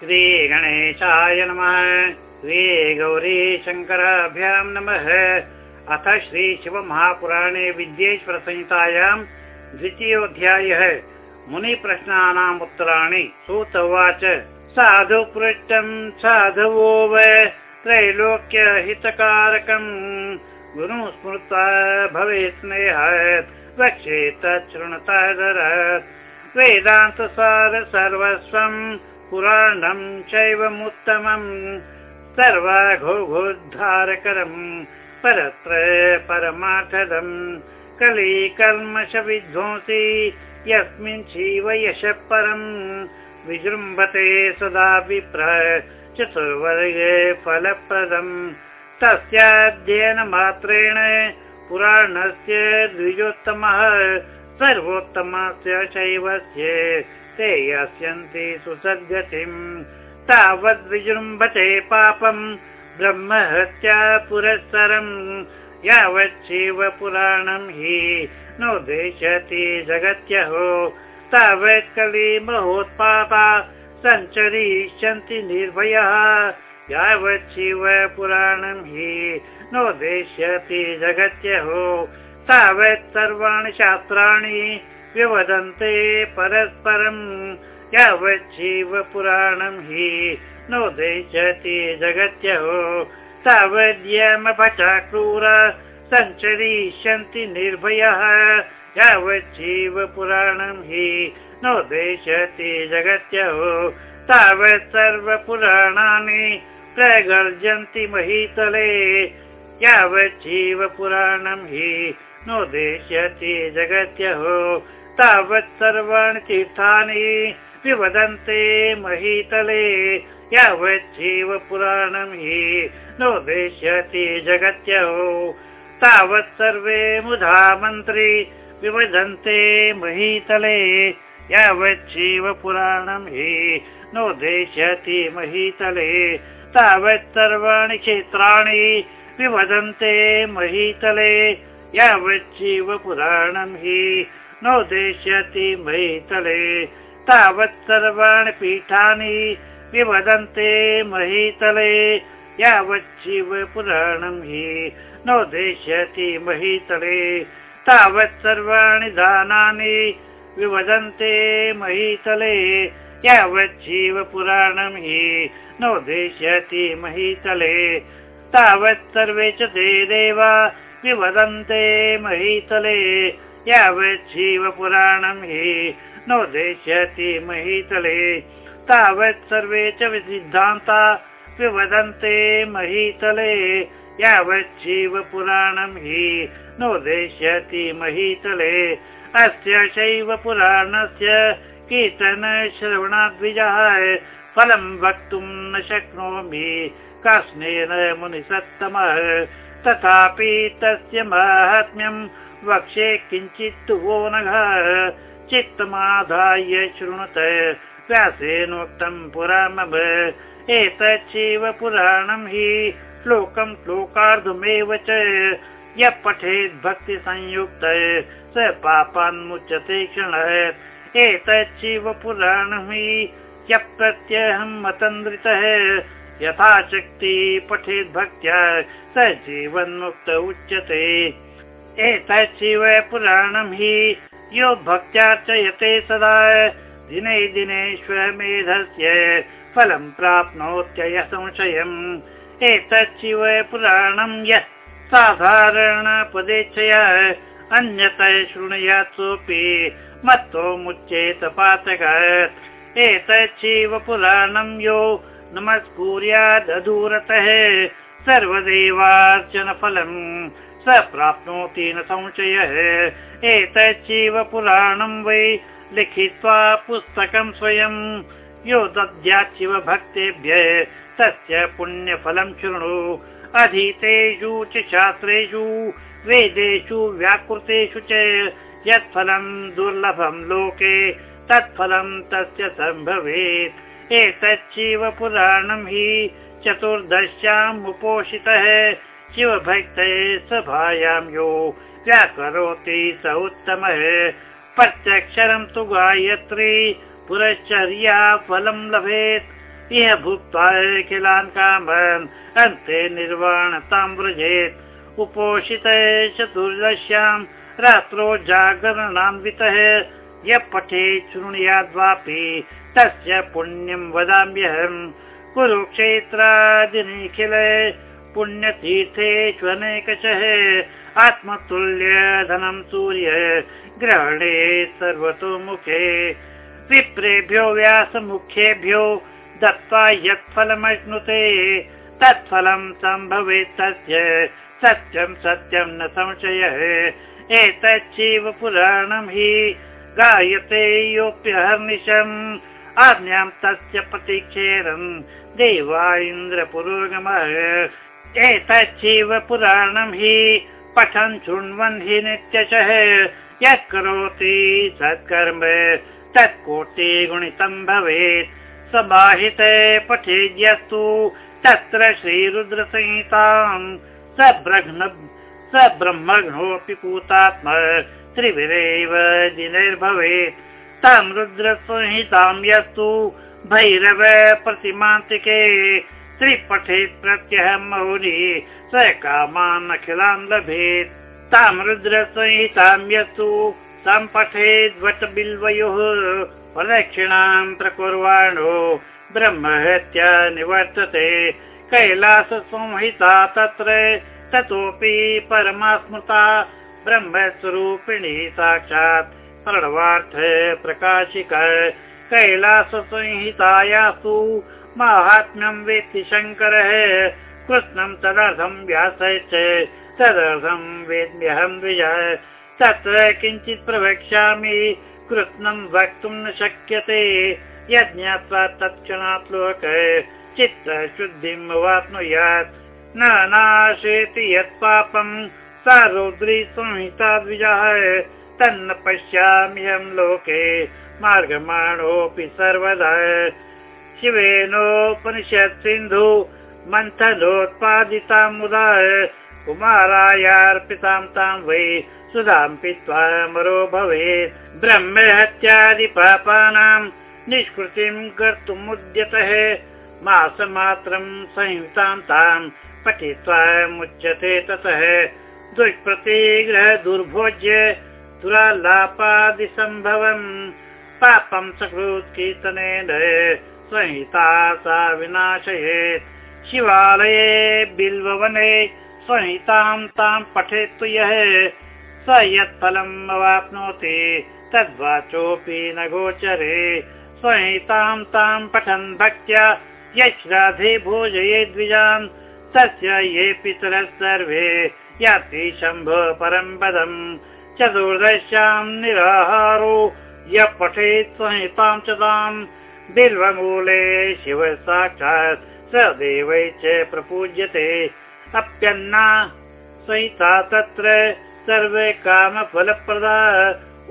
श्रीगणेशाय नमः। श्री गौरी नमः। अथ श्रीशिवमहापुराणे विद्येश्वरसंहितायां द्वितीयोऽध्यायः। मुनिप्रश्नानाम् उत्तराणि। सूत उवाच। साधु पृष्टम् साधवो व त्रैलोक्यहितकारकम् गुरु स्मृता भवेत् स्नेह वक्षे तच्छृणुतः वेदान्तसार सर्वस्वम् पुराणम् चैवमुत्तमम् सर्वाघोघोद्धारकरम् परत्र परमार्थदम् कली कल्मष विध्वंसी यस्मिन् शिव यशः परम् विजृम्भते सदा विप्र चतुर्वर्गे फलप्रदम् तस्याध्ययनमात्रेण पुराणस्य द्विजोत्तमः सर्वोत्तमस्य शैवस्य ते यास्यन्ति सुसद्गतिम् तावद् विजृम्भते पापम् ब्रह्महत्या पुरःसरम् यावत् शिवपुराणम् हि नोदेशति जगत्यहो तावत् कलि महोत्पाता सञ्चरिष्यन्ति निर्भयः यावत् शिवपुराणम् हि नोदेश्यति जगत्यहो तावत् सर्वाणि शास्त्राणि व्यवदन्ते परस्परम् यावत् शिवपुराणम् हि नोदेशति जगत्यहो। तावद्यमपचाक्रूर सञ्चरिष्यन्ति निर्भयः। यावत् शिवपुराणम् हि नोदेशति जगत्यहो। तावत् सर्वपुराणानि प्रगर्जन्ति महीतले। यावत् शिवपुराणम् हि नोदेश्यति जगत्यहो तावत् सर्वाणि तीर्थानि विवदन्ते महीतले यावत् पुराणं हि नोदेश्यति जगत्यो। तावत् सर्वे मुधा मन्त्री विवदन्ते महीतले यावत् पुराणं हि नोदेश्यति महीतले। तावत् सर्वाणि क्षेत्राणि विवदन्ते महीतले यावत् पुराणं हि नोदेश्यति महीतले तावत् सर्वाणि पीठानि विवदन्ते महीतले यावत् पुराणं हि नोदेश्यति महीतले तावत् सर्वाणि दानानि विवदन्ते महीतले यावत् शिवपुराणम् हि नोदेश्यति महीतले तावत् सर्वे च ते देवा विवदन्ते महीतले यावत् शिवपुराणम् हि नोदेश्यति महीतले। तावत् सर्वे च विसिद्धान्ता विवदन्ते महीतले। यावत् शिवपुराणम् हि नोदेश्यति महीतले। अस्य शैवपुराणस्य कीर्तन श्रवणाद्विजः फलम् वक्तुम् न शक्नोमि कास्नेन मुनिसत्तमः। तथापि तस्य माहात्म्यम् वक्षे किञ्चित् वो नघ। चित्तमाधाय शृणुत। व्यासेनोक्तम् पुरा मम एतत् शिवपुराणम् हि श्लोकम् श्लोकार्धमेव च। यः पठेत् भक्तिसंयुक्त। स पापान्मुच्यते क्षणः। एतत् शिवपुराणम् हि यः प्रत्यहम् मतन्द्रितः यथाशक्ति पठेत् भक्त्या स जीवन्मुक्त उच्यते एतत् शिवपुराणम् हि यो भक्त्यार्चयते सदा। दिने दिनेश्वरमेधस्य फलम् प्राप्नोत्यय संशयम् एतत् शिवपुराणम् यः साधारणपदेच्छया अन्यतः शृणुयात् सोऽपि मत्तो मुच्येत पातक। एतत् शिवपुराणम् यो नमस्कुर्यादधूरतः। सर्वदेवार्चनफलम् स प्राप्नोति न संशयः। एतत् शिवपुराणम् वै लिखित्वा पुस्तकम् स्वयम् यो दद्यात् शिवभक्तेभ्य तस्य पुण्यफलम् शृणु। अधीतेषु च शास्त्रेषु वेदेषु व्याकृतेषु च यत्फलम् दुर्लभम् लोके तत्फलम् तस्य सम्भवेत्। एतत् शिवपुराणम् हि चतुर्दश्याम् उपोषितः शिवभक्ते सभायां यो व्याकरोति स उत्तमः। प्रत्यक्षरं तु गायत्री पुरश्चर्या फलं लभेत्। इह भुक्त्वा किलान् कामन् अन्ते निर्वाणतां व्रजेत्। उपोषित चतुर्दश्यां रात्रौ जागरणान्वितः यः पठेत् शृणुयाद्वापि तस्य पुण्यं वदाम्यहम्। कुरुक्षेत्रादिनिखिल पुण्यतीर्थेष्वनेकशः आत्मतुल्य धनं सूर्य ग्रहणे सर्वतोमुखे। विप्रेभ्यो व्यासमुख्येभ्यो दत्त्वा यत् फलमश्नुते तत्फलं सम्भवेत् तस्य। सत्यं सत्यं न संशयः। एतच्छिव पुराणं हि गायते योऽप्यहर्निशम्। आज्ञां तस्य प्रतीक्षेरम् देवा इन्द्रपुरोगमः एतच्छिव पुराणं हि पठन् शृण्वन् हि नित्यशः। यः करोति सत्कर्म तत्कोटि गुणितं भवेत्। समाहिते पठेद्यस्तु तत्र श्रीरुद्रसंहिताम्। स ब्रह्म स ब्रह्मघ्नोऽपि पूतात्म त्रिभिरेव दिनैर्भवेत् तां रुद्रसंहितां यस्तु भैरव प्रतिमान्तिके त्रिपठेत् प्रत्यहं मौनि स कामान् अखिलान् लभेत्। तां रुद्रसंहितां यस्तु तं पठेद् वट बिल्वयोः प्रदक्षिणां प्रकुर्वाणो। ब्रह्महत्या निवर्तते कैलाससंहिता तत्र ततोऽपि परमा स्मृता ब्रह्मस्वरूपिणी साक्षात्। प्रणवार्थ प्रकाशिक कैलाससंहितायास्तु माहात्म्यं वेत्ति शङ्करः। कृष्णं तदर्थं व्यास तदर्थं वेद्म्यहं द्विजः। तत्र किञ्चित् प्रवक्ष्यामि कृष्णं वक्तुं न शक्यते। यज्ञात्वा तत्क्षणात् लोक चित्तशुद्धिम् अवाप्नुयात् न नाशेति यत् पापं द्विजः। तन्न पश्याम्यहं लोके मार्गमाणोऽपि सर्वदा शिवेनोपनिषत् सिन्धु मन्थनोत्पादितां मुदा कुमारायार्पितां तां वै सुधां पीत्वा मरो भवेत्। ब्रह्म हत्यादिपापानां निष्कृतिं कर्तुमुद्यतः मासमात्रं संहितां तां पठित्वा मुच्यते ततः। दुष्प्रतिग्रह दुर्भोज्य दुराल्लापादिसम्भवम् पापं सकृत् कीर्तनेन संहिता सा विनाशयेत् शिवालये बिल्ववने संहितां तां पठेत् स यत्फलम् अवाप्नोति तद्वाचोऽपि न गोचरे। संहितां तां पठन् भक्त्या यश्राधे भोजये द्विजान्। तस्य ये पितरः सर्वे याति शम्भो परं पदम्। चतुर्दश्यां निराहारो यः पठेत् संहितां च तां बिल्वमूले शिव साक्षात् स देवै च प्रपूज्यते। अप्यन्ना संहिता तत्र सर्वे कामफलप्रदा।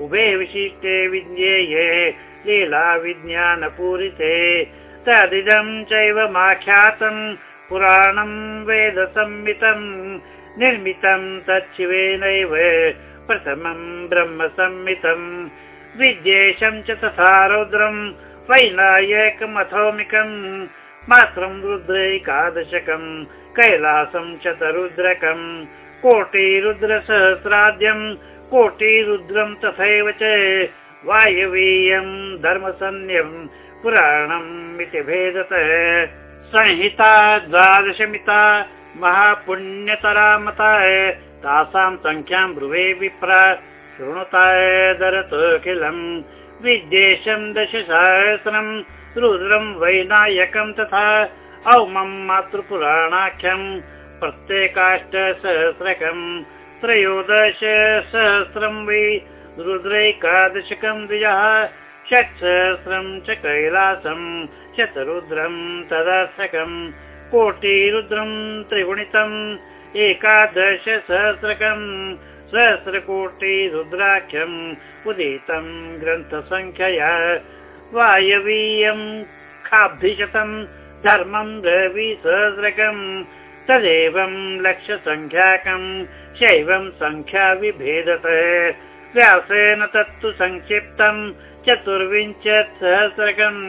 उभे विशिष्टे विज्ञेये लीला विज्ञानपूरिते तदिदं चैव माख्यातं पुराणं वेदसंमितं। निर्मितं तच्छिवेनैव प्रथमं ब्रह्म संमितम् विद्येशं च तथा रौद्रं वैनायकमथोमिकम् मात्रं रुद्रैकादशकम् कैलासं चतरुद्रकम् कोटिरुद्रसहस्राद्यं कोटिरुद्रं तथैव च वायवीयं धर्मसन्न्यं पुराणम् इति भेदतः। संहिता द्वादशमिता महापुण्यतरा मता तासां संख्यां ब्रुवे विप्र शृणुतादरतोऽखिलम् विद्येशं दशसहस्रं रुद्रं वैनायकं तथा औमं मातृपुराणाख्यं प्रत्येकाष्टसहस्रकम् त्रयोदश सहस्रं वै रुद्रैकादशकं द्विजः षट्सहस्रं च कैलासं शतरुद्रं तदर्थकम् कोटिरुद्रं त्रिगुणितम् एकादशसहस्रकम् सहस्रकोटि रुद्राख्यम् उदितं ग्रन्थसङ्ख्यया वायवीयं खाब्धिशतं धर्मं रविसहस्रकम् तदेवं लक्ष्यसङ्ख्याकम् शैवं सङ्ख्या विभेदत व्यासेन तत्तु संक्षिप्तं चतुर्विंशत् सहस्रकम्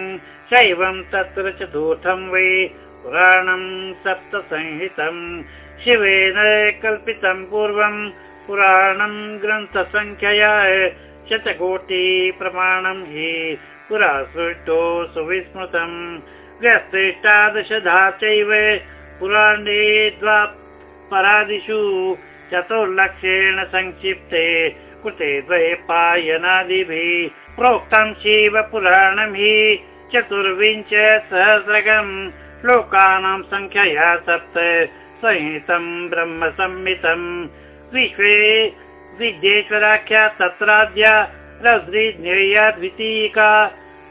शैवं तत्र चतुर्थं वै पुराणं सप्तसंहितम् शिवेन कल्पितं पूर्वं पुराणं ग्रन्थसङ्ख्यया शतकोटि प्रमाणं हि पुरा सृष्टो सुविस्मृतम् व्यस्तेष्टादशधा चैव पुराणे द्वापरादिषु चतुर्लक्षेण सङ्क्षिप्ते कृते द्वये पायनादिभिः प्रोक्तं शिवपुराणं हि चतुर्विंश सहस्रकम् श्लोकानां सङ्ख्यया सप्त संहितं ब्रह्म संहितम् विश्वे विद्येश्वराख्या तत्राद्या रौद्री ज्ञेया द्वितीयिका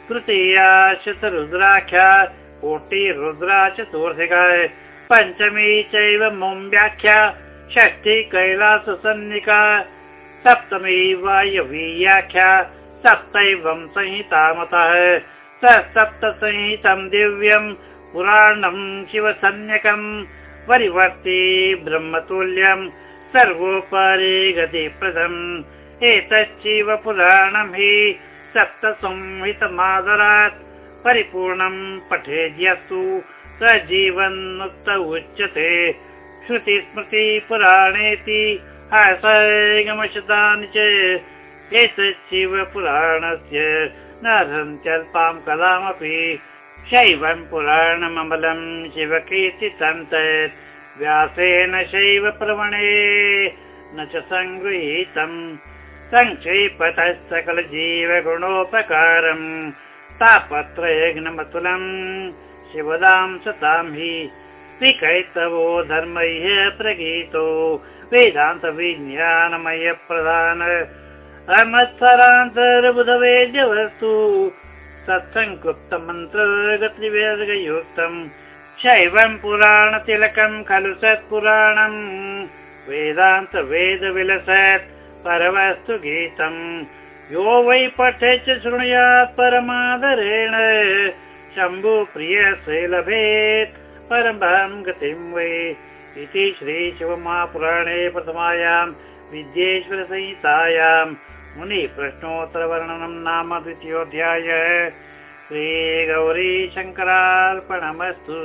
तृतीया शतरुद्राख्या कोटिरुद्रा चतुर्थिका पञ्चमी चैव मों व्याख्या षष्ठी कैलाससन्निका सप्तमी वायवीयाख्या सप्तैवं संहितामतः स सप्तसंहितं दिव्यं पुराणं शिवसन्यकम् परिवर्ति ब्रह्मतुल्यं सर्वोपरि गतिप्रदम्। एतच्चिव पुराणं हि सप्तसंहितमादरात् परिपूर्णं पठेद्यस्तु। स जीवन्मुक्त उच्यते श्रुतिस्मृतिपुराणेति हासगमशतानि च। एतच्छिवपुराणस्य न हन्त्यल्पां कलामपि। शैवं पुराणममलं शिवकीर्तितं तत् व्यासेन शैव प्रवणे। न च सङ्गृहीतम् सङ्क्षेपतः सकलजीवगुणोपकारम् तापत्रयघ्नमतुलम् शिवदां सतां हि त्रिकैतवो धर्मैः प्रगीतो। वेदान्तविज्ञानमय प्रधान अमत्सरान्तर्बुधवेद्यवस्तु सत्सङ्कृप्तमन्त्रगतिवेदयुक्तम् शैवं पुराणतिलकं खलु सत्पुराणम् वेदान्त वेद विलसत् परमस्तु गीतम्। यो वै पठे च शृणुयात् परमादरेण। शम्भु प्रिय लभेत् परमं गतिं वै। इति श्रीशिवमहापुराणे प्रथमायां विद्येश्वरसंहितायां मुनिप्रश्नोत्तरवर्णनं नाम द्वितीयोऽध्याय श्रीगौरीशङ्करार्पणमस्तु